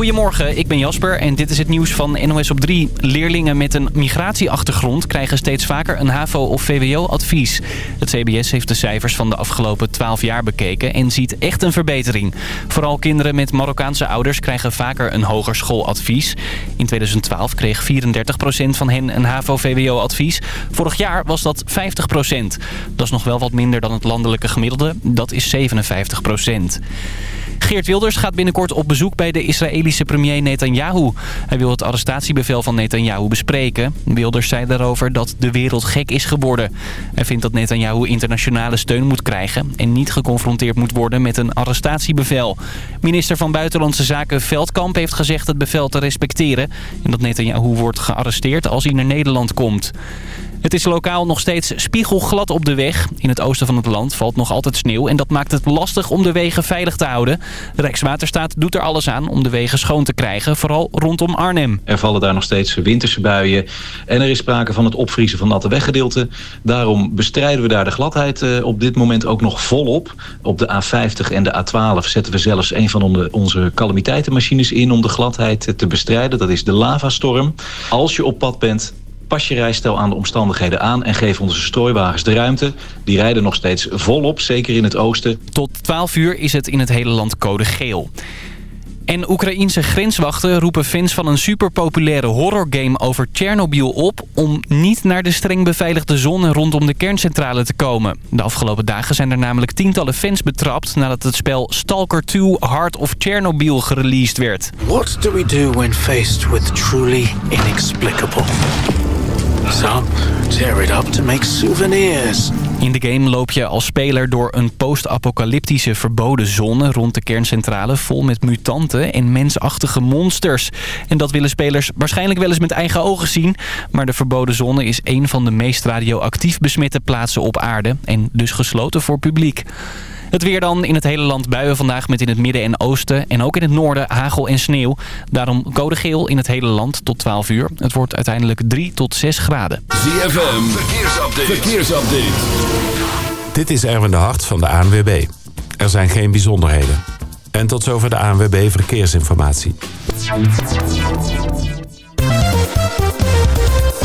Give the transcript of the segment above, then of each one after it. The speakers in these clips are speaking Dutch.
Goedemorgen, ik ben Jasper en dit is het nieuws van NOS op 3. Leerlingen met een migratieachtergrond krijgen steeds vaker een HAVO- of VWO-advies. Het CBS heeft de cijfers van de afgelopen 12 jaar bekeken en ziet echt een verbetering. Vooral kinderen met Marokkaanse ouders krijgen vaker een hogerschooladvies. In 2012 kreeg 34% van hen een HAVO-VWO-advies. Vorig jaar was dat 50%. Dat is nog wel wat minder dan het landelijke gemiddelde. Dat is 57%. Geert Wilders gaat binnenkort op bezoek bij de Israëlische premier Netanyahu. Hij wil het arrestatiebevel van Netanyahu bespreken. Wilders zei daarover dat de wereld gek is geworden. Hij vindt dat Netanyahu internationale steun moet krijgen... en niet geconfronteerd moet worden met een arrestatiebevel. Minister van Buitenlandse Zaken Veldkamp heeft gezegd het bevel te respecteren... en dat Netanyahu wordt gearresteerd als hij naar Nederland komt. Het is lokaal nog steeds spiegelglad op de weg. In het oosten van het land valt nog altijd sneeuw en dat maakt het lastig om de wegen veilig te houden. Rijkswaterstaat doet er alles aan om de wegen schoon te krijgen, vooral rondom Arnhem. Er vallen daar nog steeds winterse buien en er is sprake van het opvriezen van natte weggedeelten. Daarom bestrijden we daar de gladheid eh, op dit moment ook nog volop. Op de A50 en de A12 zetten we zelfs een van onze calamiteitenmachines in om de gladheid te bestrijden. Dat is de lavastorm. Als je op pad bent, Pas je rijstijl aan de omstandigheden aan en geef onze strooiwagens de ruimte. Die rijden nog steeds volop, zeker in het oosten. Tot 12 uur is het in het hele land code geel. En Oekraïense grenswachten roepen fans van een superpopulaire horrorgame over Tsjernobyl op... om niet naar de streng beveiligde zone rondom de kerncentrale te komen. De afgelopen dagen zijn er namelijk tientallen fans betrapt... nadat het spel Stalker 2 Heart of Chernobyl gereleased werd. What do we do when faced with truly inexplicable? Tear it up to make souvenirs. In de game loop je als speler door een post-apocalyptische verboden zone rond de kerncentrale vol met mutanten en mensachtige monsters. En dat willen spelers waarschijnlijk wel eens met eigen ogen zien. Maar de verboden zone is een van de meest radioactief besmette plaatsen op aarde en dus gesloten voor publiek. Het weer dan in het hele land buien vandaag met in het midden en oosten. En ook in het noorden hagel en sneeuw. Daarom code geel in het hele land tot 12 uur. Het wordt uiteindelijk 3 tot 6 graden. ZFM, verkeersupdate. verkeersupdate. Dit is Erwin de Hart van de ANWB. Er zijn geen bijzonderheden. En tot zover de ANWB Verkeersinformatie.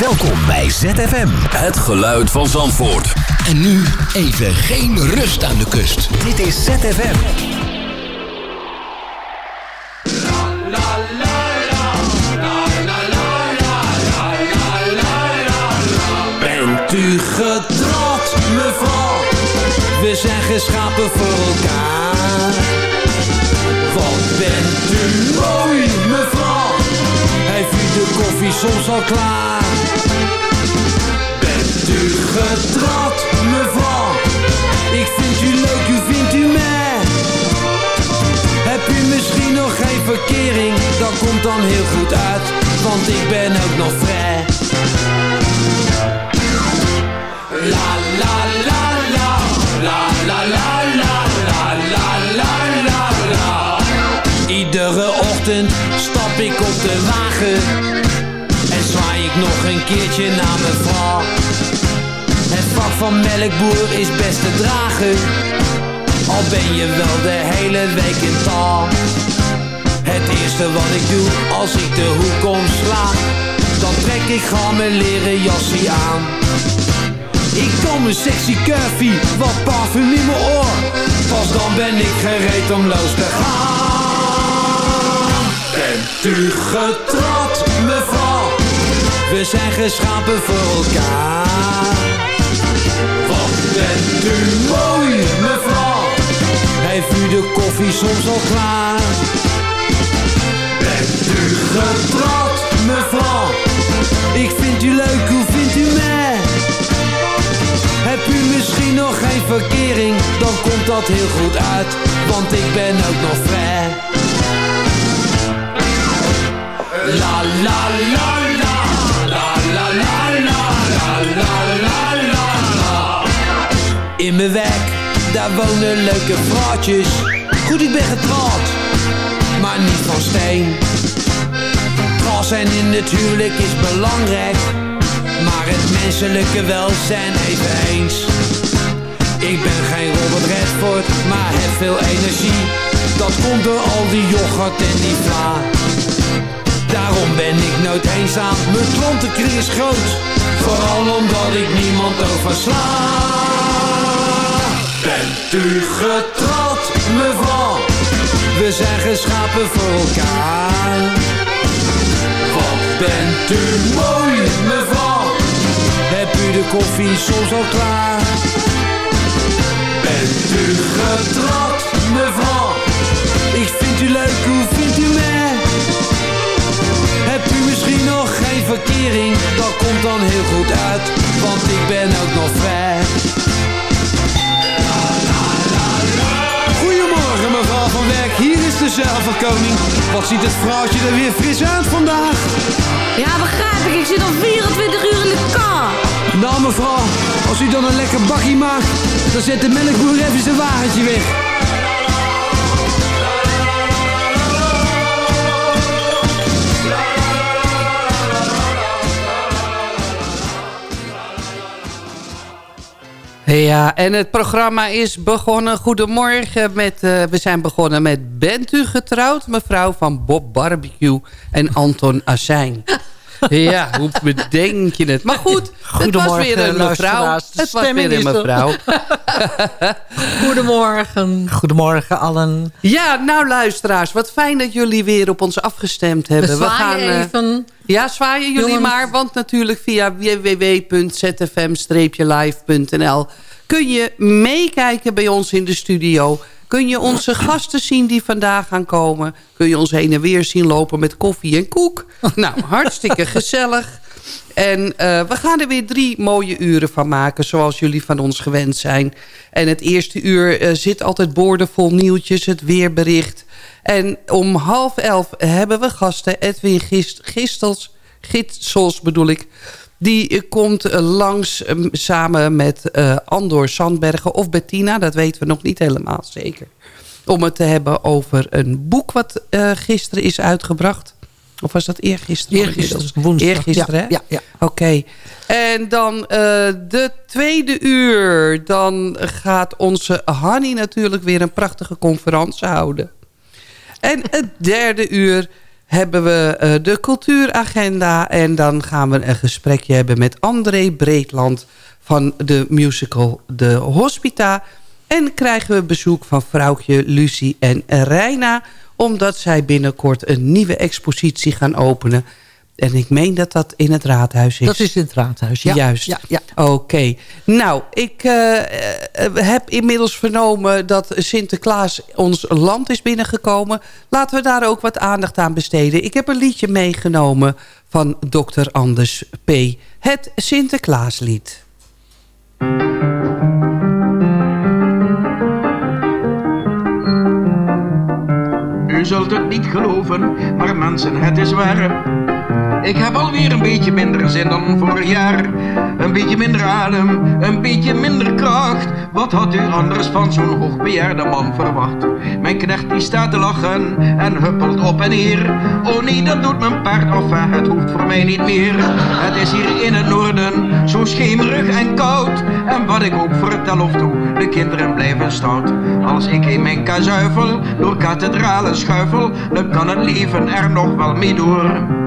Welkom bij ZFM. Het geluid van Zandvoort. En nu even geen rust aan de kust. Dit is ZFM. Bent u getrouwd, mevrouw? We zijn geschapen voor elkaar. Wat bent u mooi, koffie soms al klaar? Bent u getrouwd, mevrouw? Ik vind u leuk, u vindt u mij? Heb u misschien nog geen verkering? Dat komt dan heel goed uit, want ik ben ook nog vrij. La la la la, la la la la, la la la la. Iedere ochtend stap ik op de wagen nog een keertje naar mijn vrouw. Het vak van melkboer is best te dragen. al ben je wel de hele week in taal. Het eerste wat ik doe als ik de hoek omsla, dan trek ik gewoon mijn leren jasje aan. Ik kom een sexy curvy, wat parfum in mijn oor. Pas dan ben ik gereed om los te gaan. Bent u getrouwd? We zijn geschapen voor elkaar. Wat bent u mooi, mevrouw? Heeft u de koffie soms al klaar? Bent u getrouwd, mevrouw? Ik vind u leuk, hoe vindt u mij? Heb u misschien nog geen verkering? Dan komt dat heel goed uit, want ik ben ook nog vrij. La la la In mijn wijk, daar wonen leuke vrouwtjes. Goed, ik ben getrouwd, maar niet van steen. Trouw zijn in het huwelijk is belangrijk, maar het menselijke welzijn eveneens. Ik ben geen Robert Redford, maar heb veel energie. Dat komt door al die yoghurt en die vla. Daarom ben ik nooit eenzaam, mijn klantenkring is groot. Vooral omdat ik niemand oversla. U getrouwd, mevrouw? We zijn geschapen voor elkaar. Wat bent u mooi, mevrouw? Heb u de koffie soms al klaar? Bent u getrouwd, mevrouw? Ik vind u leuk, hoe vindt u mij? Heb u misschien nog geen verkering? Dat komt dan heel goed uit, want ik ben ook nog vrij. Van Werk, hier is de zelfverkoning. Wat ziet het vrouwtje er weer fris uit vandaag? Ja, begrijp ik. Ik zit al 24 uur in de kar. Nou mevrouw, als u dan een lekker bakkie maakt, dan zet de melkboer even zijn wagentje weg. Ja, en het programma is begonnen. Goedemorgen. Met, eh, we zijn begonnen met Bent u getrouwd? Mevrouw van Bob Barbecue en Anton Azijn. Ja, hoe bedenk je het? Maar goed, het was weer een mevrouw. Het was weer een mevrouw. Goedemorgen. Goedemorgen allen. Ja, nou luisteraars, wat fijn dat jullie weer op ons afgestemd hebben. We zwaaien eh, even. Ja, zwaaien jullie Jongens. maar, want natuurlijk via www.zfm-live.nl kun je meekijken bij ons in de studio. Kun je onze gasten zien die vandaag gaan komen. Kun je ons heen en weer zien lopen met koffie en koek. Nou, hartstikke gezellig. En eh, we gaan er weer drie mooie uren van maken, zoals jullie van ons gewend zijn. En het eerste uur eh, zit altijd boordevol nieuwtjes, het weerbericht. En om half elf hebben we gasten Edwin Gist, Gistels, Gitsels bedoel ik. Die komt eh, langs eh, samen met eh, Andor Sandbergen of Bettina. Dat weten we nog niet helemaal zeker. Om het te hebben over een boek wat eh, gisteren is uitgebracht. Of was dat eergisteren? Eergisteren, woensdag. Eergisteren? Ja, ja, ja. Oké. En dan eh, de tweede uur. Dan gaat onze Hanny natuurlijk weer een prachtige conferentie houden. En het derde uur hebben we eh, de cultuuragenda. En dan gaan we een gesprekje hebben met André Breedland van de musical De Hospita. En krijgen we bezoek van vrouwtje Lucie en Reina. Omdat zij binnenkort een nieuwe expositie gaan openen. En ik meen dat dat in het raadhuis is. Dat is in het raadhuis, ja. Juist. Ja, ja. Oké. Nou, ik eh, eh, heb inmiddels vernomen dat Sinterklaas ons land is binnengekomen. Laten we daar ook wat aandacht aan besteden. Ik heb een liedje meegenomen van Dr. Anders P. Het Sinterklaaslied. U zult het niet geloven, maar mensen, het is waar. Ik heb alweer een beetje minder zin dan vorig jaar. Een beetje minder adem, een beetje minder kracht. Wat had u anders van zo'n hoogbejaarde man verwacht? Mijn knecht die staat te lachen en huppelt op en neer. Oh nee, dat doet mijn paard of het hoeft voor mij niet meer. Het is hier in het noorden zo schemerig en koud. En wat ik ook vertel of doe, de kinderen blijven stout. Als ik in mijn kazuifel door kathedralen schuifel, dan kan het leven er nog wel mee door.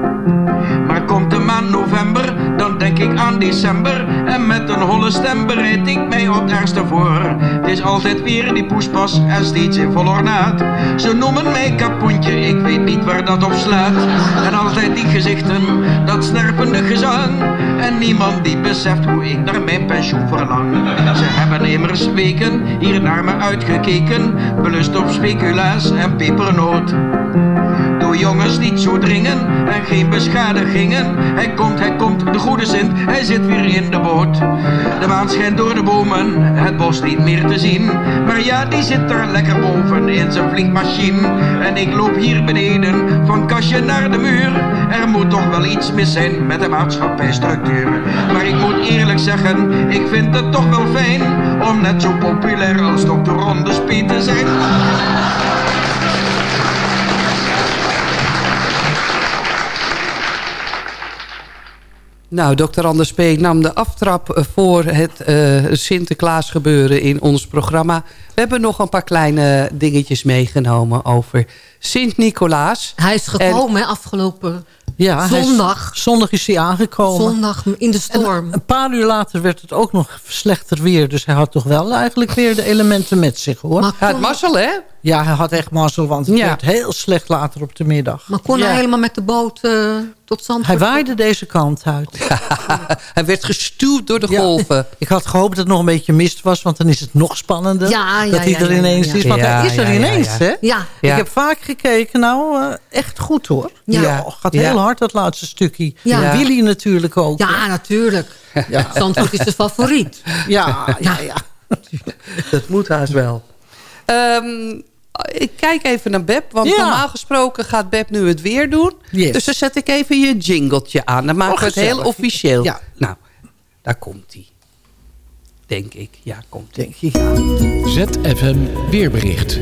Maar komt de maand november, dan denk ik aan december. En met een holle stem bereid ik mij op het ergste voor. Het is altijd weer die poespas en steeds in vol ornaat. Ze noemen mij kapoentje, ik weet niet waar dat op slaat. En altijd die gezichten, dat snerpende gezang. En niemand die beseft hoe ik naar mijn pensioen verlang. Ze hebben immers weken hier naar me uitgekeken. Belust op speculaas en pepernoot. Jongens niet zo dringen en geen beschadigingen. Hij komt, hij komt, de goede Sint, hij zit weer in de boot. De maan schijnt door de bomen, het bos niet meer te zien. Maar ja, die zit er lekker boven in zijn flink machine. En ik loop hier beneden, van kastje naar de muur. Er moet toch wel iets mis zijn met de maatschappijstructuur. Maar ik moet eerlijk zeggen, ik vind het toch wel fijn om net zo populair als Dr. Ronde Speed te zijn. Nou, dokter Anders P. nam de aftrap eh, voor het uh, Sinterklaas gebeuren in ons programma. We hebben nog een paar kleine dingetjes meegenomen over Sint-Nicolaas. Hij is gekomen en, afgelopen ja, zondag. Is, zondag is hij aangekomen. Zondag in de storm. En een paar uur later werd het ook nog slechter weer. Dus hij had toch wel eigenlijk weer de elementen met zich hoor. Maar hij had mazzel hè? Ja, hij had echt mazzel, want het Ja. werd heel slecht later op de middag. Maar kon Ja. hij helemaal met de boot eh, tot zand? Hij waaide deze kant uit. Hij werd gestuurd door de Ja. golven. Ik had gehoopt dat het nog een beetje mist was, want dan is het nog spannender. Ja, ja, dat hij ja, er ja, ineens ja. is. Want Ja, hij is er ja, ja, ineens, ja. hè? Ja. Ja. Ik heb vaak gekeken, nou, eh, echt goed hoor. Ja. Ja, gaat Ja. heel hard dat laatste stukje. Ja. En Willy natuurlijk ook. Ja, natuurlijk. Zandvoort is de favoriet. Ja, ja, ja. Dat moet haast wel. Ehm, ik kijk even naar Beb, want Ja. normaal gesproken gaat Beb nu het weer doen. Yes. Dus dan zet ik even je jingletje aan. Dan maken Oh, we het heel officieel. Ja. Nou, daar komt hij. Denk ik. Ja, komt Denk je, ja. ZFM Weerbericht.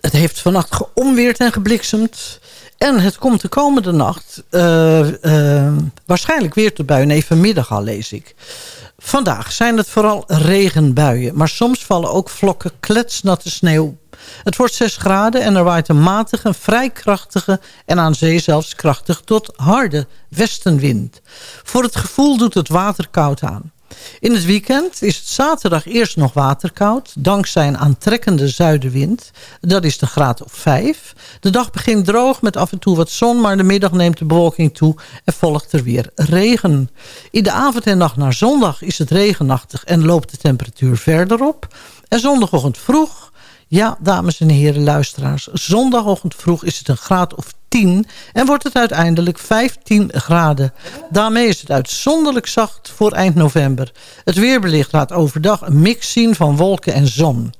Het heeft vannacht geomweerd en gebliksemd. En het komt de komende nacht eh, eh, waarschijnlijk weer tot buien. Even middag al lees ik. Vandaag zijn het vooral regenbuien. Maar soms vallen ook vlokken kletsnatte sneeuw. Het wordt 6 graden en er waait een matige, vrij krachtige... en aan zee zelfs krachtig tot harde westenwind. Voor het gevoel doet het water koud aan. In het weekend is het zaterdag eerst nog waterkoud... dankzij een aantrekkende zuidenwind. Dat is de graad of 5. De dag begint droog met af en toe wat zon... maar de middag neemt de bewolking toe en volgt er weer regen. In de avond en nacht naar zondag is het regenachtig... en loopt de temperatuur verder op. En zondagochtend vroeg... Ja, dames en heren luisteraars. Zondagochtend vroeg is het een graad of 10 en wordt het uiteindelijk 15 graden. Daarmee is het uitzonderlijk zacht voor eind november. Het weerbericht laat overdag een mix zien van wolken en zon.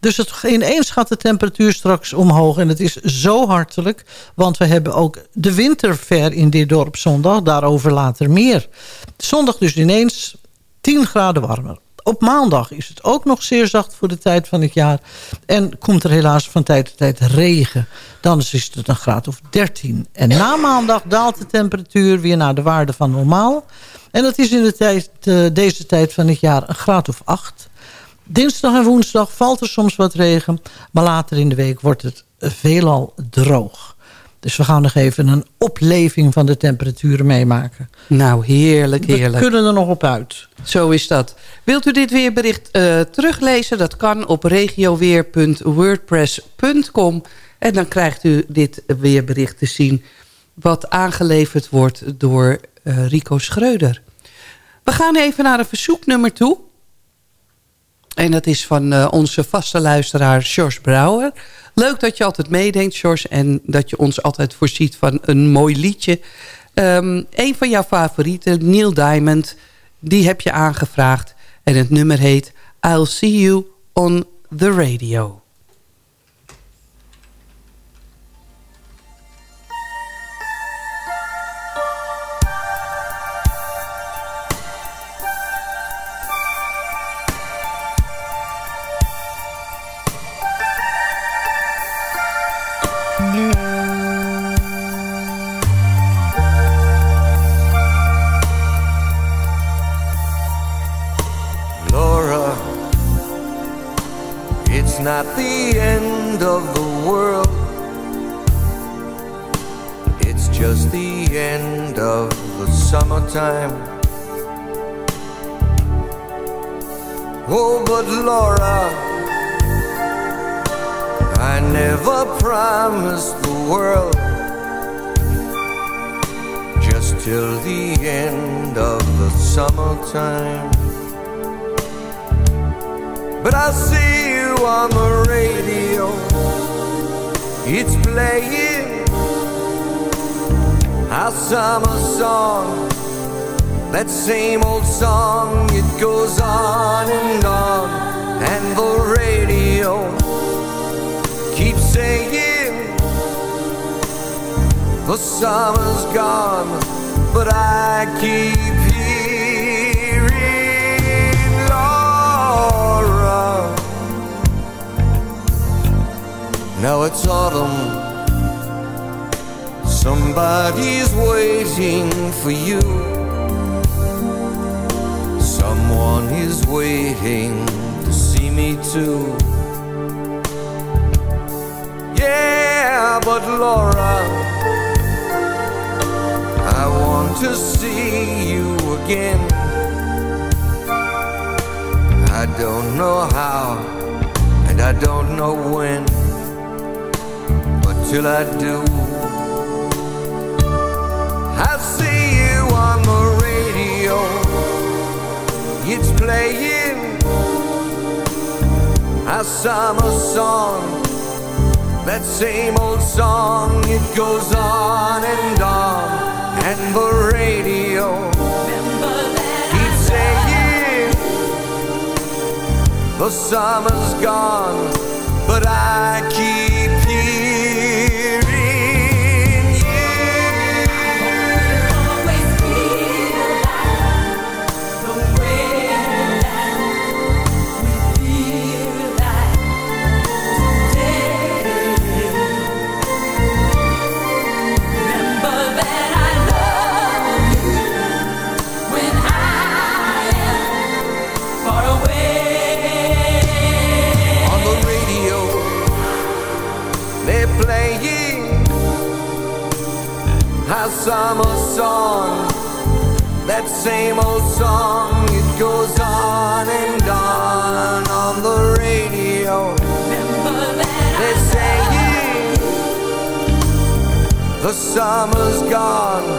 Dus het, ineens gaat de temperatuur straks omhoog en het is zo hartelijk. Want we hebben ook de winterver in dit dorp zondag. Daarover later meer. Zondag dus ineens 10 graden warmer. Op maandag is het ook nog zeer zacht voor de tijd van het jaar. En komt er helaas van tijd tot tijd regen. Dan is het een graad of 13. En na maandag daalt de temperatuur weer naar de waarde van normaal. En dat is in de tijd, eh, deze tijd van het jaar een graad of 8. Dinsdag en woensdag valt er soms wat regen. Maar later in de week wordt het veelal droog. Dus we gaan nog even een opleving van de temperaturen meemaken. Nou, heerlijk, heerlijk. We kunnen er nog op uit. Zo is dat. Wilt u dit weerbericht eh, teruglezen? Dat kan op regioweer.wordpress.com. En dan krijgt u dit weerbericht te zien... wat aangeleverd wordt door eh, Rico Schreuder. We gaan even naar een verzoeknummer toe. En dat is van eh, onze vaste luisteraar George Brouwer. Leuk dat je altijd meedenkt, George. En dat je ons altijd voorziet van een mooi liedje. Ehm een van jouw favorieten, Neil Diamond. Die heb je aangevraagd. En het nummer heet I'll See You on the Radio. It's not the end of the world. It's just the end of the summertime. Oh, but Laura, I never promised the world. Just till the end of the summertime. But I see on the radio. It's playing our summer song. That same old song, it goes on and on. And the radio keeps saying the summer's gone. But I keep Now it's autumn. Somebody's waiting for you. Someone is waiting to see me too. Yeah, but Laura, I want to see you again. I don't know how, and I don't know when, till I do, I see you on the radio. It's playing a summer song. That same old song, it goes on and on, and the radio keeps saying the summer's gone, but I keep summer song. That same old song, it goes on and on on the radio. They're saying the summer's gone,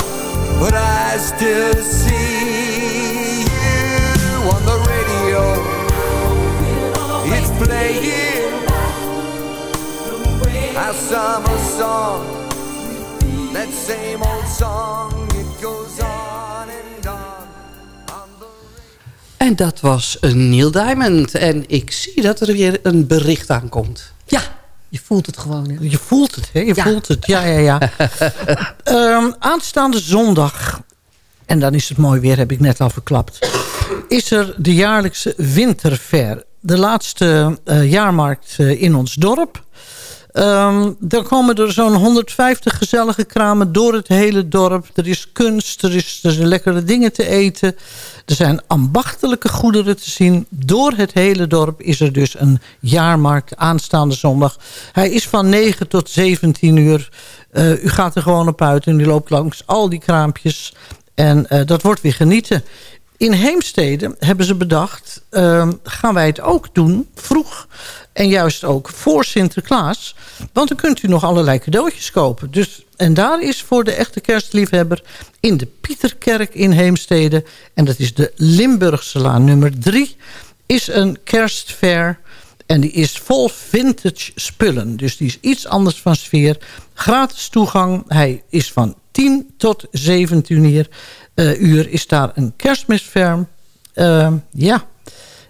but I still see you on the radio. It's playing a summer song. Same old song, it goes on and on. En dat was een Neil Diamond. En ik zie dat er weer een bericht aankomt. Ja, je voelt het gewoon. Hè? Je voelt het, hè? Je Ja. voelt het, ja, ja, ja. Ehm, aanstaande zondag, en dan is het mooi weer, heb ik net al verklapt... is er de jaarlijkse winterfair. De laatste eh, jaarmarkt eh, in ons dorp. Ehm dan komen er zo'n 150 gezellige kramen door het hele dorp. Er is kunst, er, is, er zijn lekkere dingen te eten. Er zijn ambachtelijke goederen te zien. Door het hele dorp is er dus een jaarmarkt aanstaande zondag. Hij is van 9 tot 17 uur. Eh, u gaat er gewoon op uit en u loopt langs al die kraampjes. En eh, dat wordt weer genieten. In Heemstede hebben ze bedacht, ehm, gaan wij het ook doen, vroeg. En juist ook voor Sinterklaas. Want dan kunt u nog allerlei cadeautjes kopen. Dus, en daar is voor de echte kerstliefhebber in de Pieterkerk in Heemstede... en dat is de Limburgse Laan nummer 3... is een kerstfair en die is vol vintage spullen. Dus die is iets anders van sfeer. Gratis toegang. Hij is van 10 tot 17 uur. Eh, uur is daar een kerstmisferm. Eh, ja.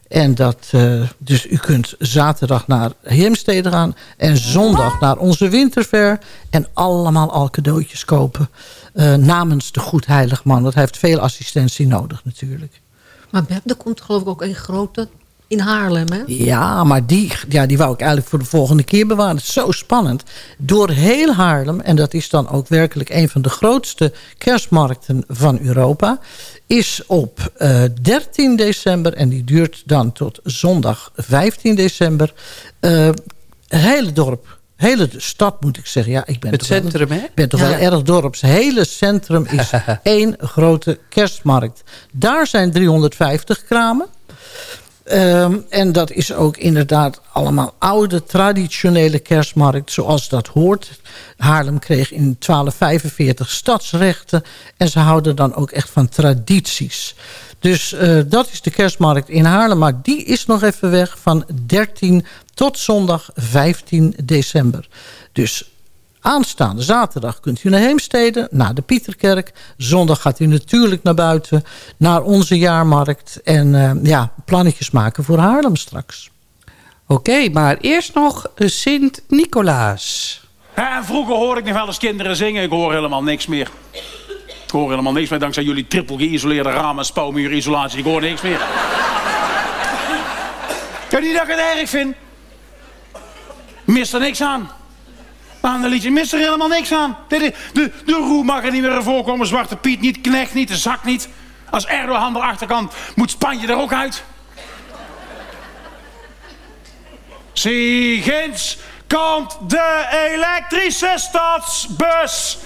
En dat, eh, dus u kunt zaterdag naar Heemstede gaan. En zondag naar onze winterfair. En allemaal al cadeautjes kopen. eh, namens de Goed Heilig Man. Hij heeft veel assistentie nodig natuurlijk. Maar Beb, er komt geloof ik ook een grote In Haarlem, hè? Ja, maar die, ja, die wou ik eigenlijk voor de volgende keer bewaren. Het is zo spannend. Door heel Haarlem, en dat is dan ook werkelijk... een van de grootste kerstmarkten van Europa... is op uh, 13 december, en die duurt dan tot zondag 15 december... Uh, het hele dorp hele stad moet ik zeggen. Ja, ik ben het centrum, wel, hè? ben toch ja. wel erg dorps. Het hele centrum is één grote kerstmarkt. Daar zijn 350 kramen. Um, en dat is ook inderdaad allemaal oude, traditionele kerstmarkt... zoals dat hoort. Haarlem kreeg in 1245 stadsrechten... en ze houden dan ook echt van tradities. Dus uh, dat is de kerstmarkt in Haarlem. Maar die is nog even weg van 13 tot zondag 15 december. Dus aanstaande zaterdag kunt u naar Heemstede, naar de Pieterkerk. Zondag gaat u natuurlijk naar buiten, naar onze jaarmarkt. En uh, ja, plannetjes maken voor Haarlem straks. Oké, okay, maar eerst nog Sint-Nicolaas. Ja, vroeger hoorde ik nog wel eens kinderen zingen. Ik hoor helemaal niks meer. Ik hoor helemaal niks meer dankzij jullie triple geïsoleerde ramen, spouwmuurisolatie. Ik hoor niks meer. Ja, niet dat ik het erg vind. Mist er niks aan. Aan de liedje mist er helemaal niks aan. De, de, de, roe mag er niet meer voorkomen. Zwarte Piet niet, Knecht niet, de zak niet. Als Erdogan de achterkant moet Spanje er ook uit. Zie, komt de elektrische stadsbus.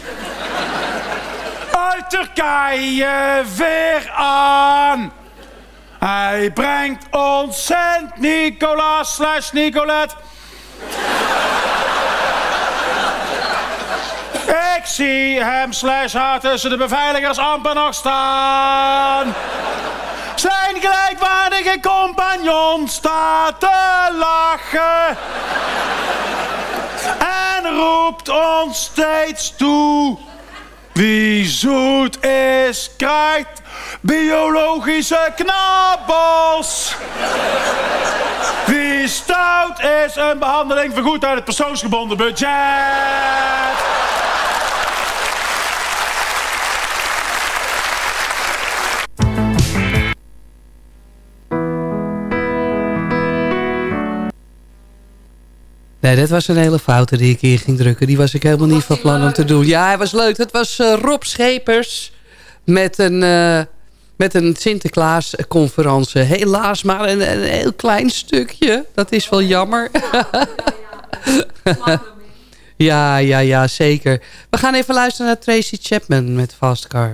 Uit Turkije weer aan. Hij brengt ons Sint Nicolaas slash Nicolet. Ik zie hem slash haar tussen de beveiligers amper nog staan. Zijn gelijkwaardige compagnon staat te lachen. En roept ons steeds toe. Wie zoet is, krijgt biologische knabbels. Wie stout is, een behandeling vergoed uit het persoonsgebonden budget. Nee, dat was een hele foute die ik hier ging drukken. Die was ik helemaal niet van plan om te doen. Ja, hij was leuk. Het was uh, Rob Schepers met een, uh, met een Sinterklaas-conferentie. Helaas maar een, een, heel klein stukje. Dat is wel jammer. ja, ja, ja, zeker. We gaan even luisteren naar Tracy Chapman met Fast Car.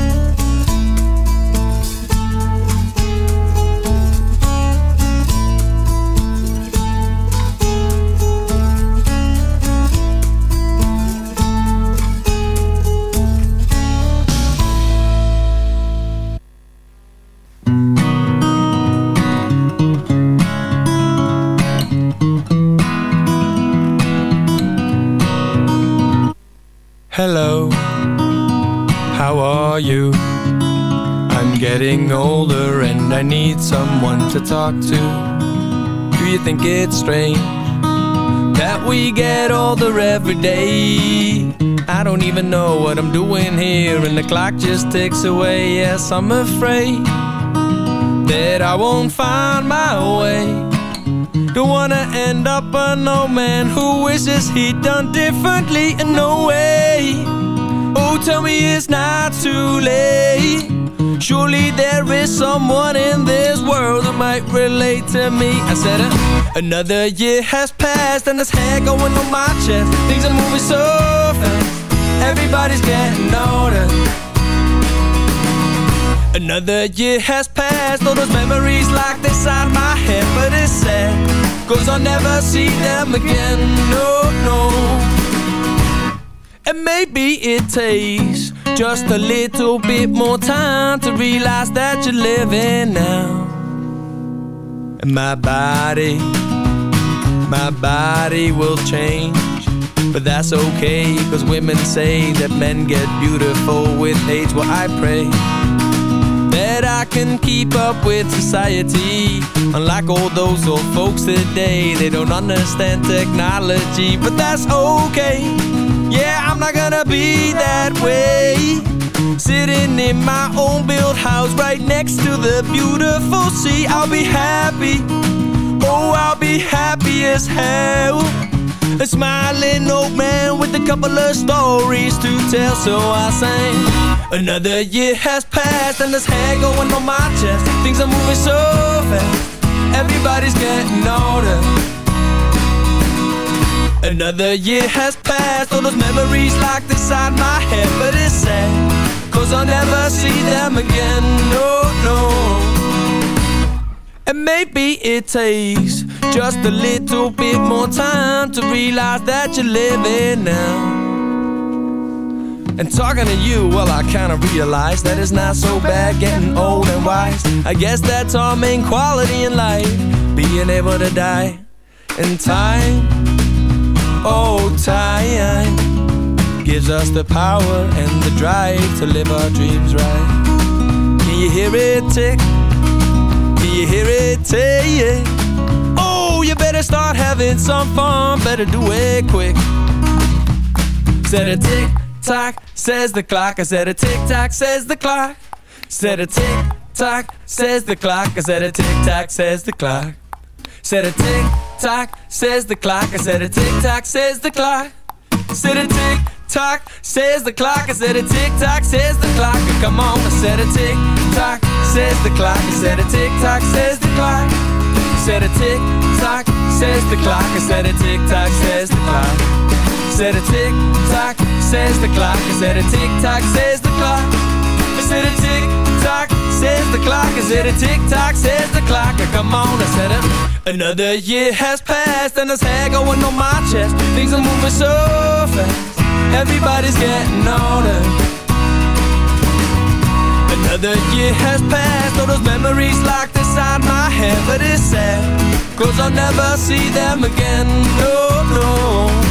Hello, how are you? I'm getting older and I need someone to talk to. Do you think it's strange that we get older every day? I don't even know what I'm doing here and the clock just ticks away. Yes, I'm afraid that I won't find my way. Don't wanna end up an old man who wishes he'd done differently in no way. Oh, tell me it's not too late. Surely there is someone in this world who might relate to me. I said uh, another year has passed and there's hair going on my chest. Things are moving so fast. Everybody's getting older. Another year has passed, all those memories locked inside my head But it's sad, cause I'll never see them again, no, no. And maybe it takes just a little bit more time To realize that you're living now. And my body, my body will change but that's okay, cause women say that men get beautiful with age. Well, I pray that I can keep up with society. Unlike all those old folks today They don't understand technology But that's okay. Yeah, I'm not gonna be that way. Sitting in my own built house Right next to the beautiful sea I'll be happy. Oh, I'll be happy as hell. A smiling old man with a couple of stories to tell So I sang Another year has passed and there's hair going on my chest Things are moving so fast Everybody's getting older Another year has passed, all those memories locked inside my head. But it's sad, cause I'll never see them again. No, no. And maybe it takes just a little bit more time to realize that you're living now. And talking to you, well, I kinda realize that it's not so bad getting old and wise. I guess that's our main quality in life, being able to die in time. Oh, time gives us the power and the drive to live our dreams right. Can you hear it tick? Can you hear it tick? Oh, you better start having some fun, better do it quick. Said a tick tock, says the clock. I said a tick tock, says the clock. Said a tick tock, says the clock. I said a tick tock, says the clock. Said a tick tock, says the clock. I said a tick tock, says the clock. Said a tick tock, says the clock. I said a tick tock, says the clock. Come on, I said a tick tock, says the clock. I said a tick tock, says the clock. Said a tick tock, says the clock. I said a tick tock, says the clock. Zet een tik-tak, zes de klakken. Zet een tik-tak, zes de klak. Zet een tik-tak, zes de klakken. Zet een tik-tak, zes de klakken. Come on, I said it. Another year has passed and there's hair going on my chest. Things are moving so fast. Everybody's getting older. Another year has passed, all those memories locked inside my head. But it's sad, cause I'll never see them again. No, no.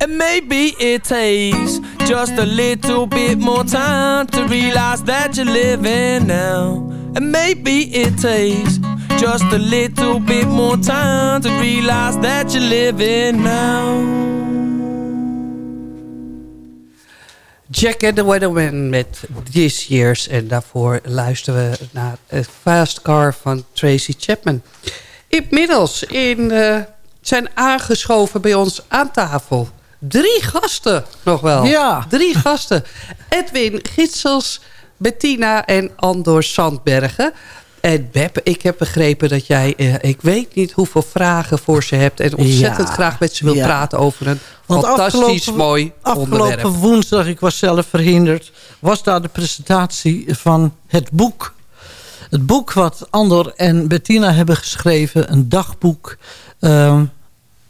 And maybe it takes just a little bit more time to realize that you're living now. And maybe it takes just a little bit more time to realize that you're living now. Jack and the Weatherman met This Years. En daarvoor luisteren we naar Fast Car van Tracy Chapman. Inmiddels in, uh, zijn aangeschoven bij ons aan tafel... Drie gasten nog wel. Ja. Drie gasten. Edwin Gitsels, Bettina en Andor Sandbergen. En Beb, ik heb begrepen dat jij... Uh, ik weet niet hoeveel vragen voor ze hebt... en ontzettend Ja. graag met ze wil Ja. praten over een Want fantastisch afgelopen- mooi onderwerp. Afgelopen woensdag, ik was zelf verhinderd... was daar de presentatie van het boek. Het boek wat Andor en Bettina hebben geschreven. Een dagboek ehm,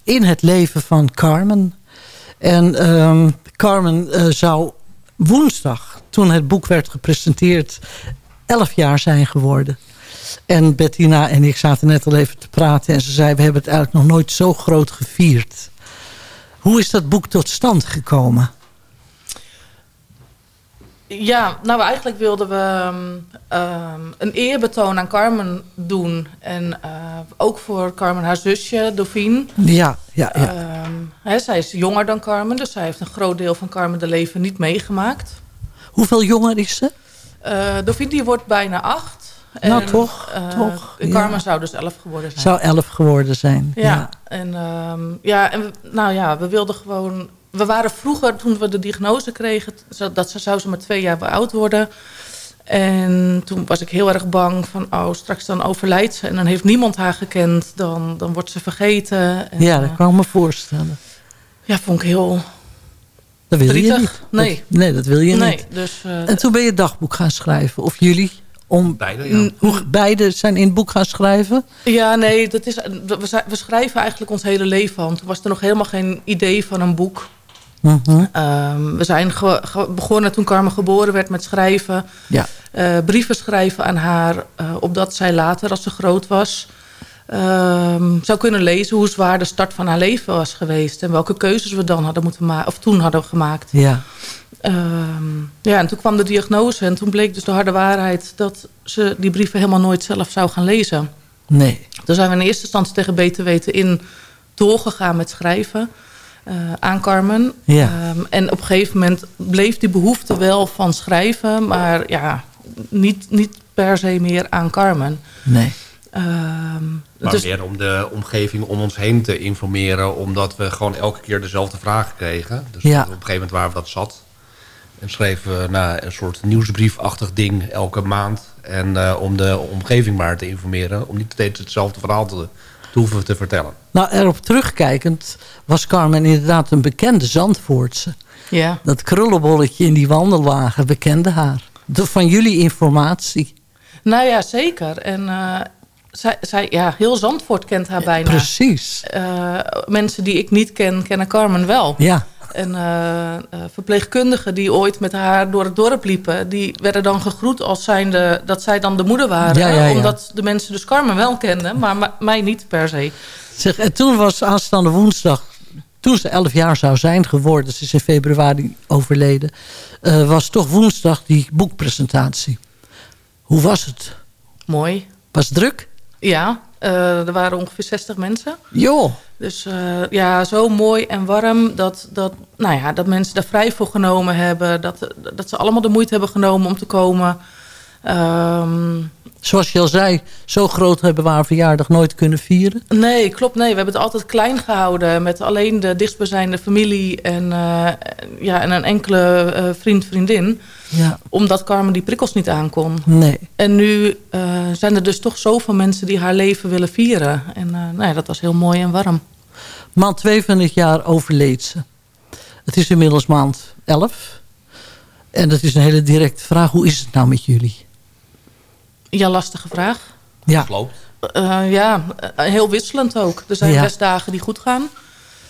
in het leven van Carmen. En ehm, Carmen eh, zou woensdag, toen het boek werd gepresenteerd... elf jaar zijn geworden. En Bettina en ik zaten net al even te praten... en ze zei, we hebben het eigenlijk nog nooit zo groot gevierd. Hoe is dat boek tot stand gekomen? Ja, nou eigenlijk wilden we ehm, een eerbetoon aan Carmen doen. En eh, ook voor Carmen, haar zusje, Dauphine. Ja, ja, ja. Ehm, hè, zij is jonger dan Carmen, dus zij heeft een groot deel van Carmen de leven niet meegemaakt. Hoeveel jonger is ze? Eh Dauphine die wordt bijna acht. Nou, toch, eh, toch, ja. Carmen zou dus elf geworden zijn. Zou elf geworden zijn. Ja, Ja. en, ja, en nou ja, we wilden gewoon... We waren vroeger, toen we de diagnose kregen... dat ze zou ze maar twee jaar oud worden. En toen was ik heel erg bang van... oh, straks dan overlijdt ze en dan heeft niemand haar gekend. Dan, dan wordt ze vergeten. En, ja, dat eh, kan ik me voorstellen. ja, vond ik heel... Dat wil je niet. Nee. Dat, nee, dat wil je Nee, niet. dus, eh, en toen ben je het dagboek gaan schrijven. Of jullie? Om, Beide, ja. Hoe, beide zijn in het boek gaan schrijven? Ja, nee, dat is, we, we schrijven eigenlijk ons hele leven aan. Toen was er nog helemaal geen idee van een boek. Mhm. Ehm, we zijn begonnen toen Carmen geboren werd met schrijven. Ja. Eh, brieven schrijven aan haar. eh, opdat zij later, als ze groot was... ehm, zou kunnen lezen hoe zwaar de start van haar leven was geweest. En welke keuzes we dan hadden moeten maken. Of toen hadden gemaakt. Ja. Ehm, ja, en toen kwam de diagnose. En toen bleek dus de harde waarheid... dat ze die brieven helemaal nooit zelf zou gaan lezen. Nee. Toen zijn we in eerste instantie tegen beter weten in doorgegaan met schrijven eh, aan Carmen. Ja. Ehm, en op een gegeven moment bleef die behoefte wel van schrijven, maar ja, niet, niet per se meer aan Carmen. Nee. Ehm, Maar dus- meer om de omgeving om ons heen te informeren. Omdat we gewoon elke keer dezelfde vragen kregen. Dus Ja. op een gegeven moment waren we dat zat. En schreven we nou, een soort nieuwsbriefachtig ding elke maand. En eh, om de omgeving maar te informeren. Om niet steeds hetzelfde verhaal te te hoeven te vertellen. Nou, erop terugkijkend was Carmen inderdaad een bekende Zandvoortse. Ja. Dat krullenbolletje in die wandelwagen bekende haar. De, van jullie informatie. Nou ja, zeker. En eh, zij, zij, ja, heel Zandvoort kent haar bijna. Precies. Eh, mensen die ik niet ken, kennen Carmen wel. Ja. En eh, eh, verpleegkundigen die ooit met haar door het dorp liepen... die werden dan gegroet als zijnde, dat zij dan de moeder waren. Ja, ja, ja. Omdat de mensen dus Carmen wel kenden, maar ma- mij niet per se. Zeg, en toen was aanstaande woensdag, toen ze 11 jaar zou zijn geworden, ze is in februari overleden, eh, was toch woensdag die boekpresentatie. Hoe was het? Mooi. Was het druk? Ja, eh, er waren ongeveer 60 mensen. Joh. Dus eh, ja, zo mooi en warm dat, dat, nou ja, dat mensen daar vrij voor genomen hebben. Dat, dat ze allemaal de moeite hebben genomen om te komen. Ehm, Zoals je al zei, zo groot hebben we haar verjaardag nooit kunnen vieren. nee, klopt. Nee, we hebben het altijd klein gehouden. Met alleen de dichtstbijzijnde familie en, eh, ja, en een enkele eh, vriend, vriendin. Ja. Omdat Carmen die prikkels niet aankon. Nee. En nu eh, zijn er dus toch zoveel mensen die haar leven willen vieren. En nou ja, dat was heel mooi en warm. Maand 2 van het jaar overleed ze. Het is inmiddels maand 11. En dat is een hele directe vraag. Hoe is het nou met jullie? Ja, lastige vraag. Ja. Eh, ja, eh, heel wisselend ook. Er zijn Ja. best dagen die goed gaan.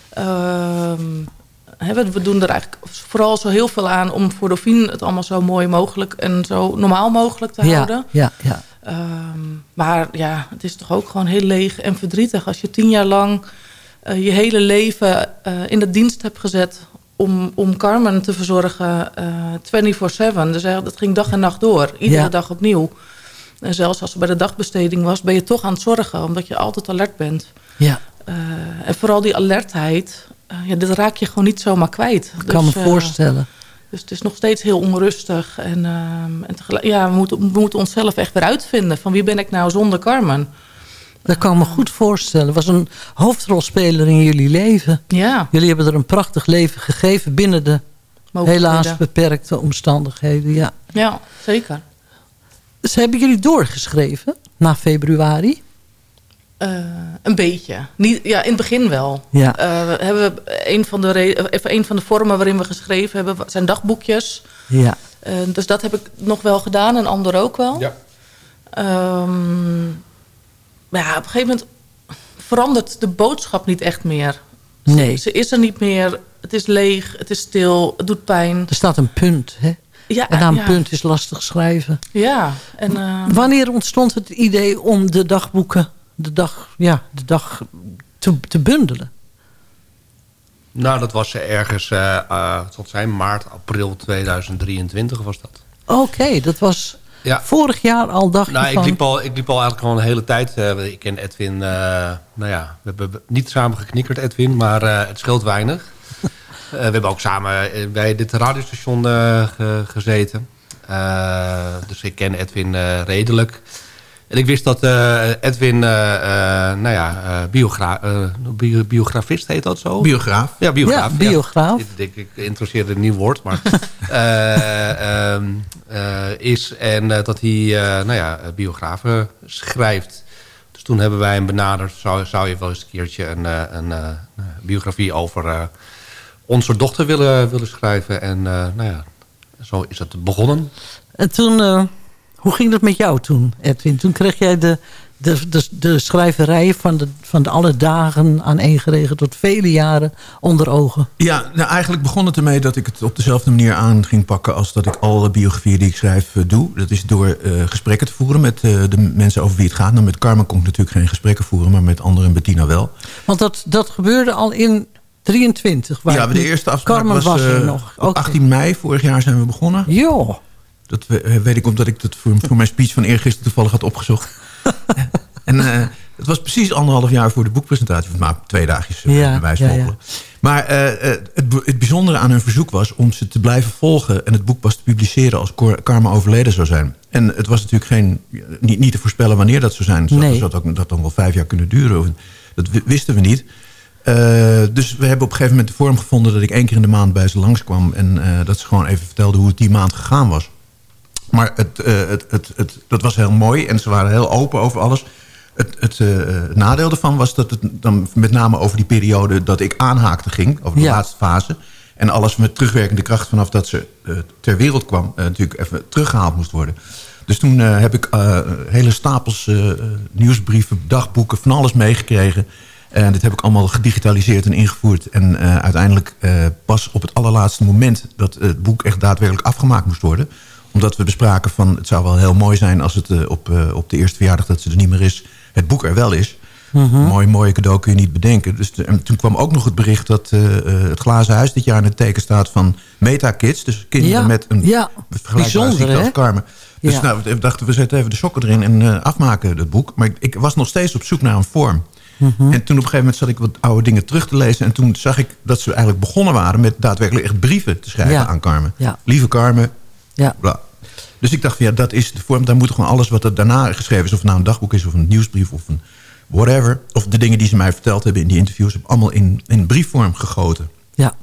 Ehm, hè, we, we doen er eigenlijk vooral zo heel veel aan... om voor Dauphine het allemaal zo mooi mogelijk... en zo normaal mogelijk te houden. Ja, ja. Ehm, maar ja, het is toch ook gewoon heel leeg en verdrietig... als je tien jaar lang eh, je hele leven eh, in de dienst hebt gezet... om, om Carmen te verzorgen eh 24-7. Dus dat ging dag en nacht door. Iedere Ja. dag opnieuw. En zelfs als ze bij de dagbesteding was... ben je toch aan het zorgen, omdat je altijd alert bent. Ja. Eh, en vooral die alertheid... eh, ja, dit raak je gewoon niet zomaar kwijt. Ik kan me eh, voorstellen. dus het is nog steeds heel onrustig. En, ehm, en tegelijk, ja, we moeten, we moeten onszelf echt weer uitvinden. Van wie ben ik nou zonder Carmen? Dat kan ik me goed voorstellen. was een hoofdrolspeler in jullie leven. Ja. Jullie hebben er een prachtig leven gegeven binnen de helaas beperkte omstandigheden. Ja. Ja, zeker. Ze hebben jullie doorgeschreven na februari. Eh, een beetje. Niet, ja, in het begin wel. Ja. Eh, we hebben een, van de een van de vormen waarin we geschreven hebben... zijn dagboekjes. Ja. Eh, dus dat heb ik nog wel gedaan en ander ook wel. Ja. Ehm, maar ja, op een gegeven moment verandert de boodschap niet echt meer. Nee. Ze is er niet meer. Het is leeg, het is stil, het doet pijn. Er staat een punt. Hè? Ja, en aan een ja. punt is lastig schrijven. Ja. En, eh, Wanneer ontstond het idee om de dagboeken, de dag, ja, de dag te, te bundelen? Nou, dat was ergens, eh eh, zal zijn maart, april 2023 was dat. Oké, dat was Ja. vorig jaar al dacht Nou, ik liep, al, ik liep al eigenlijk gewoon een hele tijd. eh, ik ken Edwin, eh, nou ja, we hebben niet samen geknikkerd, Edwin, maar eh, het scheelt weinig. Eh, we hebben ook samen eh, bij dit radiostation eh, ge- gezeten. Eh, dus ik ken Edwin eh, redelijk. En ik wist dat eh, Edwin, eh, eh, nou ja, eh, biogra eh, bio- biografist heet dat zo? Biograaf. Ja, biograaf. Ja, biograaf. Ik, ik, ik introduceerde een nieuw woord, maar eh, ehm, eh, is. En dat hij, eh, nou ja, biografen schrijft. Dus toen hebben wij hem benaderd. Zou, zou je wel eens een keertje een, eh, een, eh, biografie over eh, onze dochter willen, willen schrijven? En eh, nou ja, zo is het begonnen. En toen, eh, hoe ging dat met jou toen, Edwin? Toen kreeg jij de, de, de, de schrijverij van de, van de alle dagen aaneengeregeld tot vele jaren onder ogen. Ja, nou eigenlijk begon het ermee dat ik het op dezelfde manier aan ging pakken... als dat ik alle biografieën die ik schrijf eh, doe. Dat is door eh, gesprekken te voeren met eh, de mensen over wie het gaat. Nou, met Carmen kon ik natuurlijk geen gesprekken voeren... maar met anderen en Bettina wel. Want dat, dat gebeurde al in 23. waar ja, de eerste afspraak Carmen was, was eh, nog. op 18 mei vorig jaar zijn we begonnen. Joh. Dat we- weet ik omdat ik dat voor, voor mijn speech van eergisteren toevallig had opgezocht. en eh, het was precies anderhalf jaar voor de boekpresentatie. Of maar twee dagjes uh, Ja, bij ja, van ja. Maar eh, eh, het, het bijzondere aan hun verzoek was om ze te blijven volgen... en het boek pas te publiceren als Karma overleden zou zijn. En het was natuurlijk geen, niet, niet te voorspellen wanneer dat zou zijn. Zou, Nee. zou dat ook dat dan wel vijf jaar kunnen duren. Dat wi- wisten we niet. Eh, dus we hebben op een gegeven moment de vorm gevonden... dat ik één keer in de maand bij ze langskwam... en eh, dat ze gewoon even vertelde hoe het die maand gegaan was. Maar het, eh, het, het, het, dat was heel mooi en ze waren heel open over alles. Het, het eh, nadeel ervan was dat het dan met name over die periode dat ik aanhaakte ging. Over de Ja. laatste fase. En alles met terugwerkende kracht vanaf dat ze eh, ter wereld kwam... eh, natuurlijk even teruggehaald moest worden. Dus toen eh, heb ik eh, hele stapels eh, nieuwsbrieven, dagboeken, van alles meegekregen. En dit heb ik allemaal gedigitaliseerd en ingevoerd. En eh, uiteindelijk eh, pas op het allerlaatste moment... dat het boek echt daadwerkelijk afgemaakt moest worden. Omdat we bespraken van... het zou wel heel mooi zijn als het eh, op, eh, op de eerste verjaardag... dat ze er niet meer is, het boek er wel is. Mhm. Mooi, mooie cadeau kun je niet bedenken. Dus en toen kwam ook nog het bericht dat eh, eh, het Glazen Huis... dit jaar in het teken staat van Meta-kids. Dus kinderen Ja, met een ja. vergelijkbare ziekte als? Carmen. Dus Ja. nou, we dachten, we zetten even de sokken erin en eh, afmaken het boek. Maar ik, ik was nog steeds op zoek naar een vorm. Mhm. En toen op een gegeven moment zat ik wat oude dingen terug te lezen. En toen zag ik dat ze eigenlijk begonnen waren... met daadwerkelijk echt brieven te schrijven Ja. aan Carmen. Ja. Lieve Carmen, Ja. bla. Dus ik dacht, van, ja, dat is de vorm. Daar moet gewoon alles wat er daarna geschreven is... of het nou een dagboek is of een nieuwsbrief of een whatever... of de dingen die ze mij verteld hebben in die interviews... heb allemaal in, in briefvorm gegoten. Ja.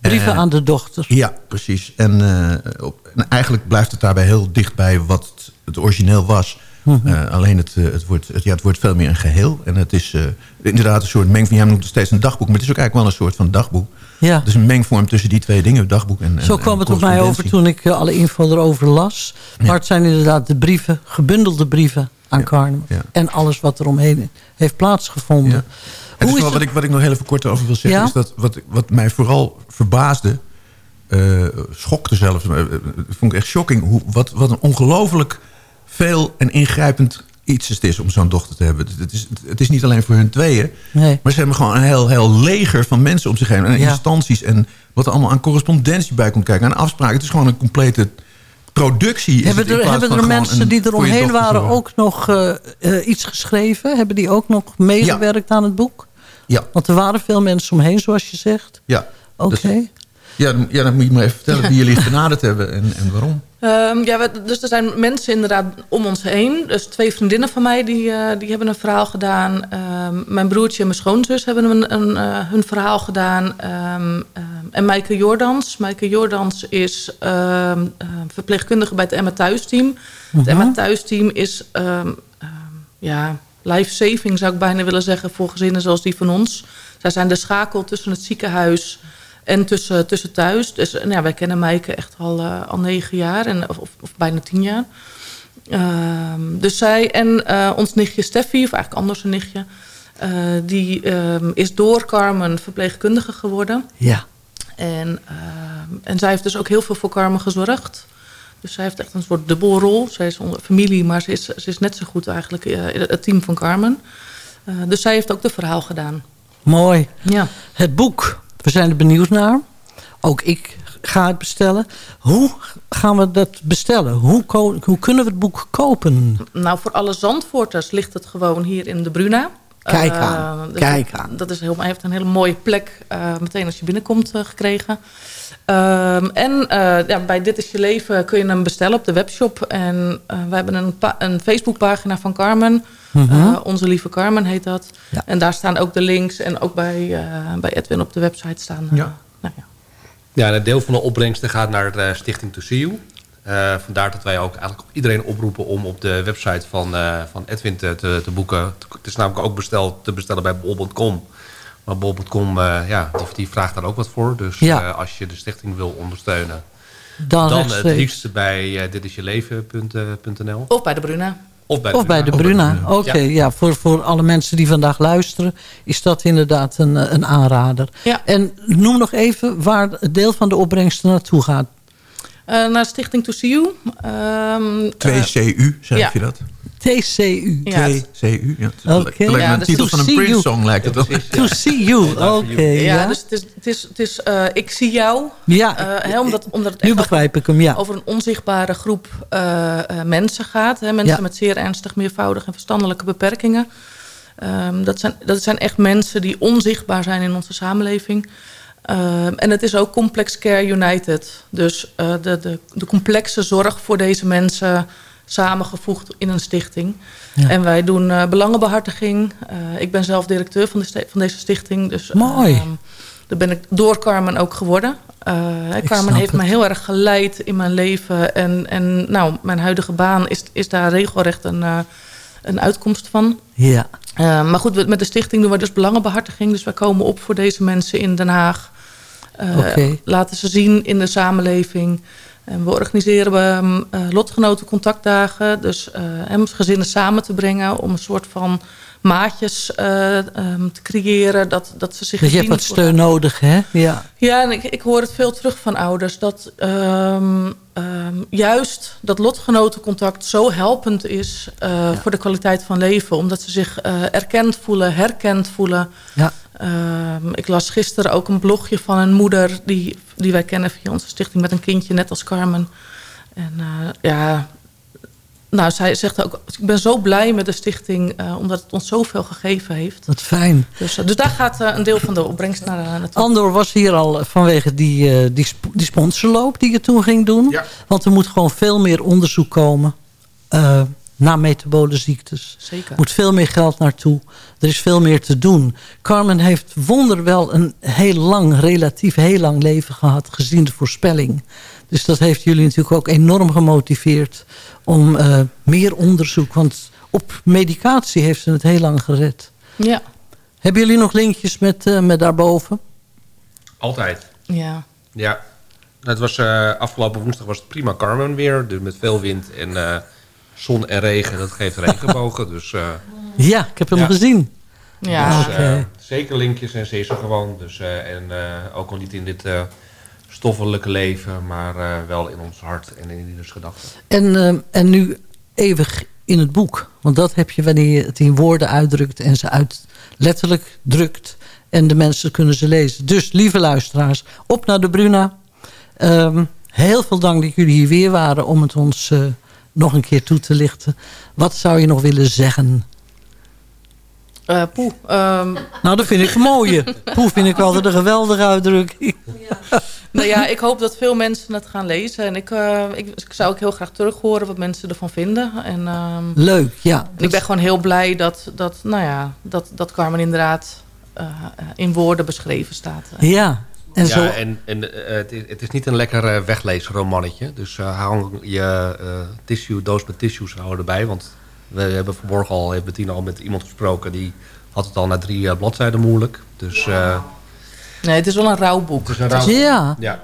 Brieven Eh, aan de dochter. Ja, precies. En, eh, op, en eigenlijk blijft het daarbij heel dicht bij wat het origineel was. Eh, alleen het, eh, het, wordt, het, ja, het wordt veel meer een geheel. En het is eh, inderdaad een soort meng van... Jij noemt het steeds een dagboek, maar het is ook eigenlijk wel een soort van dagboek. Ja. Het is een mengvorm tussen die twee dingen, dagboek en Zo kwam en het op mij over toen ik alle info erover las. Maar het zijn inderdaad de brieven, gebundelde brieven aan Carmen. En alles wat er omheen heeft plaatsgevonden. En wat, ik, wat ik nog heel even kort over wil zeggen... Ja? is dat wat, wat mij vooral verbaasde... schokte zelfs, eh, vond ik echt shocking... Hoe, wat, wat een ongelooflijk veel en ingrijpend iets het is om zo'n dochter te hebben. Het is, het is niet alleen voor hun tweeën... Nee. maar ze hebben gewoon een heel, heel leger van mensen om zich heen... en Ja. instanties en wat er allemaal aan correspondentie bij komt kijken... aan afspraken. Het is gewoon een complete productie. is Hebben er, hebben er mensen die eromheen dochter waren ook nog eh, eh, iets geschreven? Hebben die ook nog meegewerkt aan het boek? Ja. Want er waren veel mensen omheen, zoals je zegt. Ja. Oké. Dus- ja, dan, ja, dan moet je maar even vertellen wie jullie genaderd hebben en, en waarom. Ehm, ja, we- dus er zijn mensen inderdaad om ons heen. Dus twee vriendinnen van mij die, eh, die hebben een verhaal gedaan. Ehm, mijn broertje en mijn schoonzus hebben een, een, eh, hun verhaal gedaan. Ehm, en Maaike Jordans. Maaike Jordans is ehm, verpleegkundige bij het Emma Thuisteam. Het Mhm. Emma Thuisteam is ja, life-saving zou ik bijna willen zeggen... voor gezinnen zoals die van ons. Zij zijn de schakel tussen het ziekenhuis en tussen, tussen thuis. Dus nou ja, wij kennen Maaike echt al, eh, al negen jaar, en, of, of, of bijna tien jaar. Ehm, dus zij en eh, ons nichtje Steffi, of eigenlijk anders een nichtje... eh, die ehm, is door Carmen verpleegkundige geworden. Ja. En, ehm, en zij heeft dus ook heel veel voor Carmen gezorgd. Dus zij heeft echt een soort dubbelrol. Zij is familie, maar ze is, ze is net zo goed eigenlijk in het team van Carmen. Dus zij heeft ook de verhaal gedaan. Mooi. Ja. Het boek, we zijn er benieuwd naar. Ook ik ga het bestellen. Hoe gaan we dat bestellen? Hoe, hoe kunnen we het boek kopen? Nou, voor alle Zandvoorters ligt het gewoon hier in de Bruna. Kijk Eh, aan, dus kijk dat, aan. Dat is heel, hij heeft een hele mooie plek eh, meteen als je binnenkomt eh, gekregen. Ehm, en ja, bij Dit is Je Leven kun je hem bestellen op de webshop. En we hebben een, een Facebookpagina van Carmen. Mhm. Eh, Onze Lieve Carmen heet dat. En daar staan ook de links. En ook bij, eh, bij Edwin op de website staan. eh, Ja. nou ja. Ja, en een deel van de opbrengsten gaat naar de Stichting To See You. Eh, vandaar dat wij ook eigenlijk iedereen oproepen om op de website van, eh, van Edwin te, te, te boeken. Het is namelijk ook besteld, te bestellen bij bol.com. Maar bol.com eh, ja, die, die vraagt daar ook wat voor. Dus Ja. eh, als je de stichting wil ondersteunen... Dan het liefst bij uh, ditisjeleven.nl. Of bij de Bruna. Of bij Of bij de Bruna. Oké, ja. voor, voor alle mensen die vandaag luisteren... is dat inderdaad een, eh, een aanrader. Ja. En noem nog even waar het deel van de opbrengsten naartoe gaat. Eh, naar Stichting To See You. Ehm, 2CU, zeg ja. je dat? TCU. Ja, 2CU, ja. Het lijkt Ja, een dus titel van een. Prince-song, lijkt het wel. To see you, oké. ja, ja, dus het is, het is, het is eh, ik zie jou. Ja, Eh, hè, omdat, omdat het nu begrijp ik hem, ja. over een onzichtbare groep eh, eh, mensen gaat. Hè, mensen Ja. met zeer ernstig meervoudige en verstandelijke beperkingen. Ehm, dat, zijn, dat zijn echt mensen die onzichtbaar zijn in onze samenleving. Ehm, en het is ook Complex Care United. Dus eh, de, de, de complexe zorg voor deze mensen samengevoegd in een stichting. Ja. En wij doen eh, belangenbehartiging. Eh, ik ben zelf directeur van, de van deze stichting. Dus, Mooi. ehm, daar ben ik door Carmen ook geworden. Eh, Carmen heeft het. me heel erg geleid in mijn leven. En, en nou, mijn huidige baan is, is daar regelrecht een, eh, een uitkomst van. Ja. Maar goed, met de stichting doen we dus belangenbehartiging. Dus wij komen op voor deze mensen in Den Haag. Okay. Laten ze zien in de samenleving. En we organiseren um, uh, lotgenoten contactdagen. Dus om gezinnen samen te brengen. Om een soort van maatjes um, te creëren. Dat, dat ze zich dus je hebt wat steun nodig, hè? Ja, ja en ik, ik hoor het veel terug van ouders. Dat um, um, juist dat lotgenotencontact zo helpend is uh, ja. voor de kwaliteit van leven. Omdat ze zich uh, erkend voelen, herkend voelen. Ja. ik las gisteren ook een blogje van een moeder die, die wij kennen via onze stichting met een kindje, net als Carmen. En ja, nou, zij zegt ook, ik ben zo blij met de stichting, uh, omdat het ons zoveel gegeven heeft. Wat fijn. Dus, uh, dus daar gaat uh, een deel van de opbrengst naar, naartoe. Andor was hier al vanwege die, die, die sponsorloop die je toen ging doen. Ja. Want er moet gewoon veel meer onderzoek komen naar metabole ziektes. Zeker. Er moet veel meer geld naartoe. Er is veel meer te doen. Carmen heeft wonderwel een heel lang, relatief heel lang leven gehad, gezien de voorspelling. Dus dat heeft jullie natuurlijk ook enorm gemotiveerd om uh, meer onderzoek. Want op medicatie heeft ze het heel lang gered. Ja. Hebben jullie nog linkjes met, uh, met daarboven? Altijd. Ja. Ja. Het was, uh, afgelopen woensdag was het prima Carmen weer. Dus met veel wind en zon en regen. Dat geeft regenbogen. dus, ja, ik heb hem ja. gezien. Ja. Dus, okay. zeker linkjes en ze is er gewoon. Dus, en ook al niet in dit stoffelijke leven, maar uh, wel in ons hart en in ieders gedachten. En, uh, en nu eeuwig in het boek. Want dat heb je wanneer je het in woorden uitdrukt en ze uit letterlijk drukt. En de mensen kunnen ze lezen. Dus lieve luisteraars, op naar de Bruna. Um, heel veel dank dat jullie hier weer waren om het ons uh, nog een keer toe te lichten. Wat zou je nog willen zeggen? Uh, poeh. Um... Nou, dat vind ik een mooie. Poeh vind ik altijd een geweldige uitdrukking. Ja. nou ja, ik hoop dat veel mensen het gaan lezen. En ik, uh, ik, ik, zou ook heel graag terug horen wat mensen ervan vinden. En, um, Leuk, ja. Ik ben gewoon heel blij dat, dat, nou ja, dat, dat Carmen inderdaad uh, in woorden beschreven staat. Ja, en, ja, zo... en, en uh, het, is, het, is, niet een lekker uh, wegleesromannetje. Dus uh, hou je tissue, doos met tissues houden erbij. Want we hebben vanmorgen al, heeft Bettina al met iemand gesproken... die had het al na drie bladzijden moeilijk. Dus... Nee, het is wel een rouwboek. Het is een rouwboek. Ja. ja.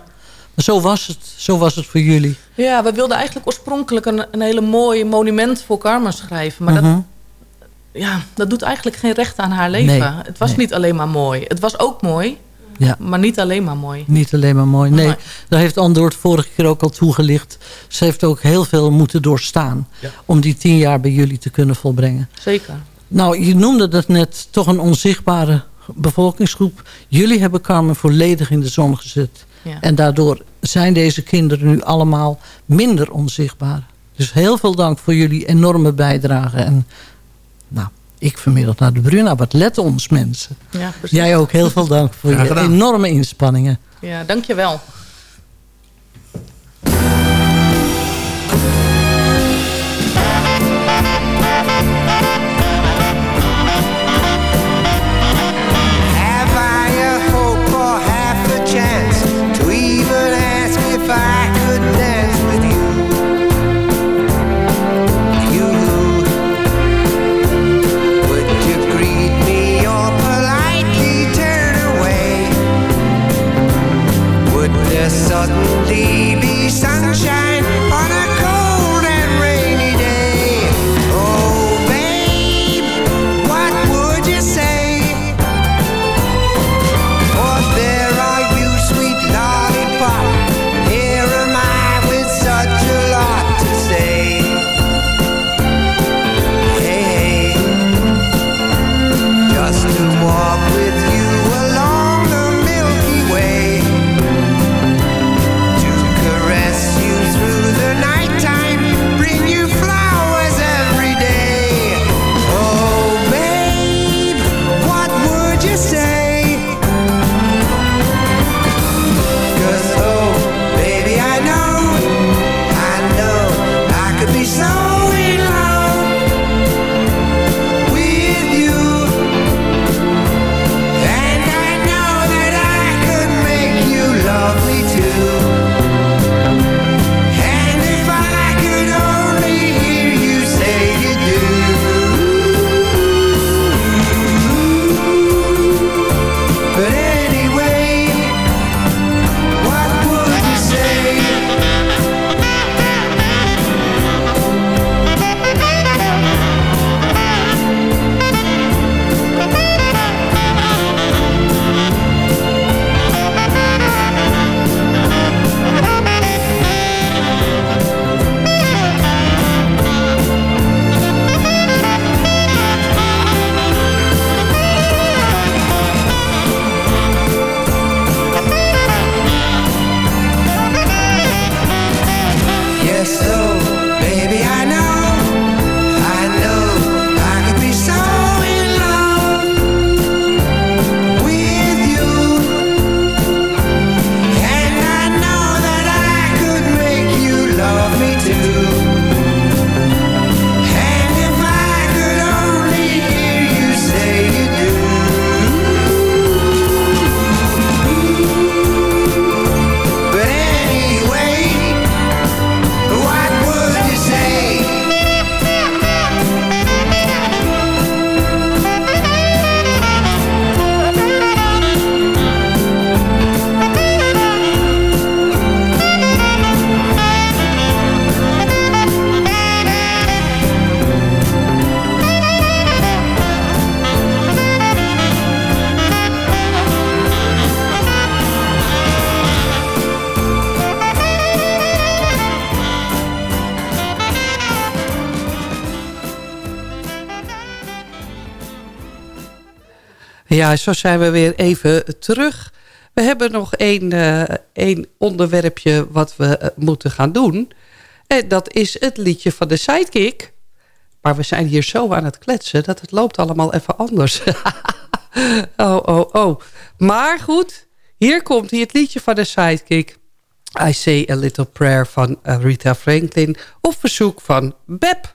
Maar zo was, het, zo was het voor jullie. Ja, we wilden eigenlijk oorspronkelijk een, een hele mooi monument voor Carmen schrijven. Maar uh -huh. dat, ja, dat doet eigenlijk geen recht aan haar leven. Nee, het was nee. niet alleen maar mooi. Het was ook mooi, ja. maar niet alleen maar mooi. Niet alleen maar mooi, nee. Daar heeft Andor vorige keer ook al toegelicht. Ze heeft ook heel veel moeten doorstaan... Ja. om die tien jaar bij jullie te kunnen volbrengen. Zeker. Nou, je noemde dat net toch een onzichtbare bevolkingsgroep. Jullie hebben Carmen volledig in de zon gezet. Ja. En daardoor zijn deze kinderen nu allemaal minder onzichtbaar. Dus heel veel dank voor jullie enorme bijdrage. En nou, ik vanmiddag naar de Bruna. Wat let ons mensen. Ja, precies. Jij ook heel veel dank voor je enorme inspanningen. Ja, dankjewel. Ja, zo zijn we weer even terug. We hebben nog één, eh, één onderwerpje wat we eh, moeten gaan doen. En dat is het liedje van de Sidekick. Maar we zijn hier zo aan het kletsen dat het loopt allemaal even anders. oh, oh, oh. Maar goed, hier komt hij, het liedje van de Sidekick. I Say a Little Prayer van eh, Rita Franklin. Op verzoek van Beb.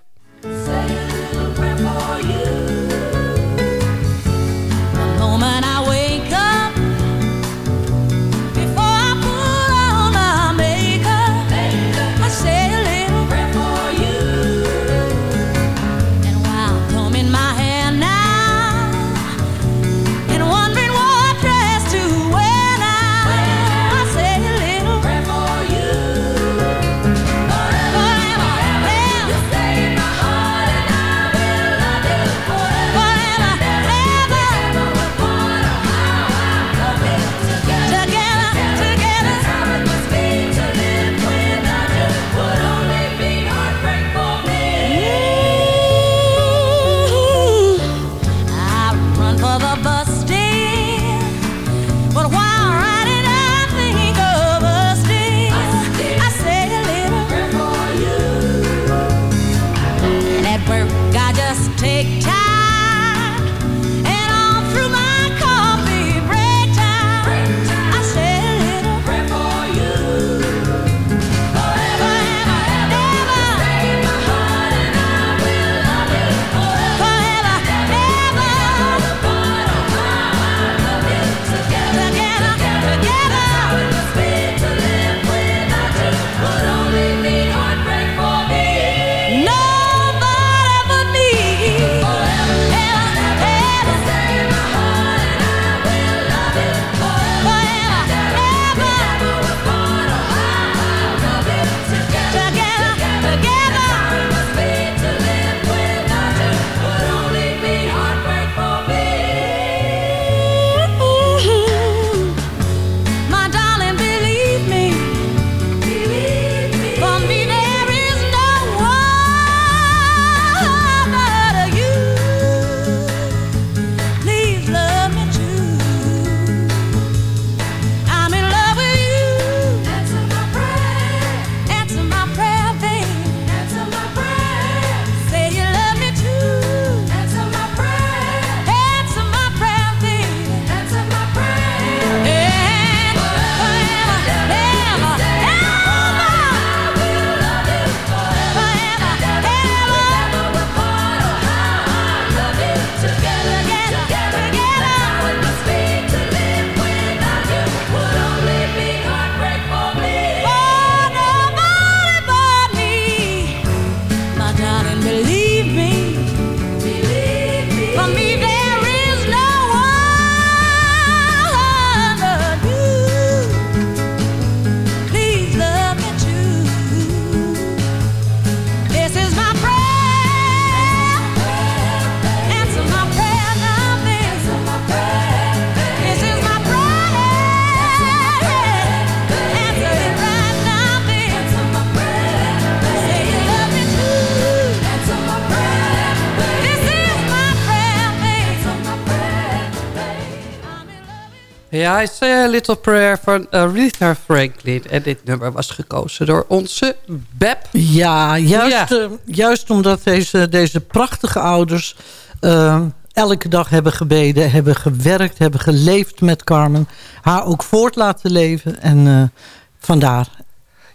I Say a Little Prayer van Aretha Franklin. En dit nummer was gekozen door onze Beb. Ja, juist, Ja. eh, juist omdat deze, deze prachtige ouders... eh, elke dag hebben gebeden, hebben gewerkt, hebben geleefd met Carmen. Haar ook voort laten leven. En eh, vandaar.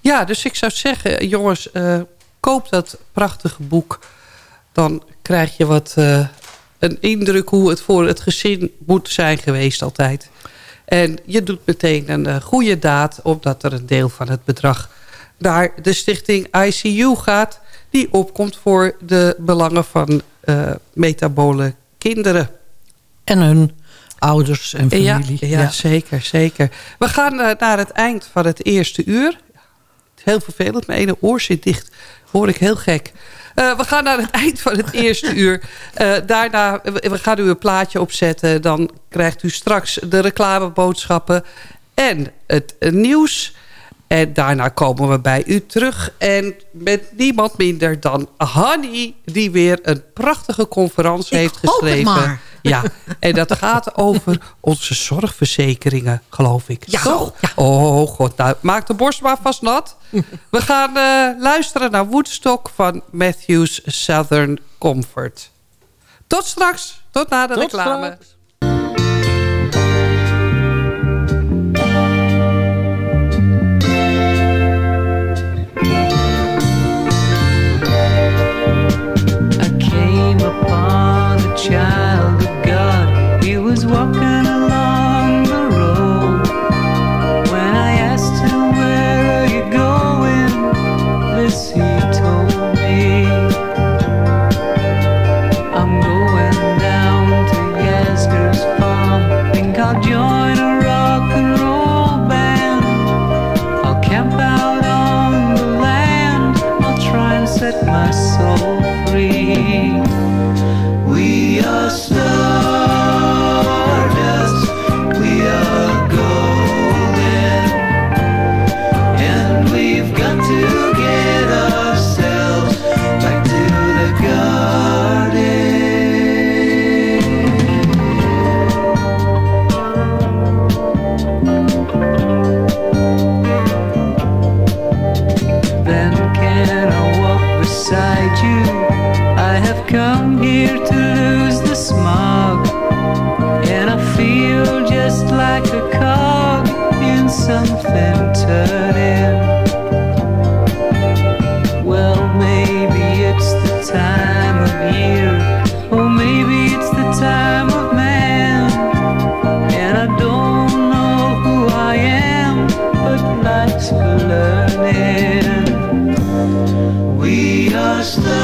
Ja, dus ik zou zeggen, jongens, koop dat prachtige boek. Dan krijg je wat een indruk hoe het voor het gezin moet zijn geweest altijd. En je doet meteen een eh, goede daad, omdat er een deel van het bedrag naar de stichting ICU gaat. Die opkomt voor de belangen van eh, metabole kinderen. En hun ouders en Ja, familie. ja, zeker, zeker. We gaan eh, naar het eind van het eerste uur. Heel vervelend, mijn ene oor zit dicht. Hoor ik heel gek. Eh, we gaan naar het eind van het eerste uur. Eh, daarna, we gaan u een plaatje opzetten. Dan krijgt u straks de reclameboodschappen en het eh, nieuws. En daarna komen we bij u terug. En met niemand minder dan Hanny... die weer een prachtige conferentie heeft geschreven. Ja, en dat gaat over onze zorgverzekeringen, geloof ik. Ja. Toch? Oh god, nou, maak de borst maar vast nat. We gaan eh, luisteren naar Woodstock van Matthews Southern Comfort. Tot straks, tot na de reclame. Just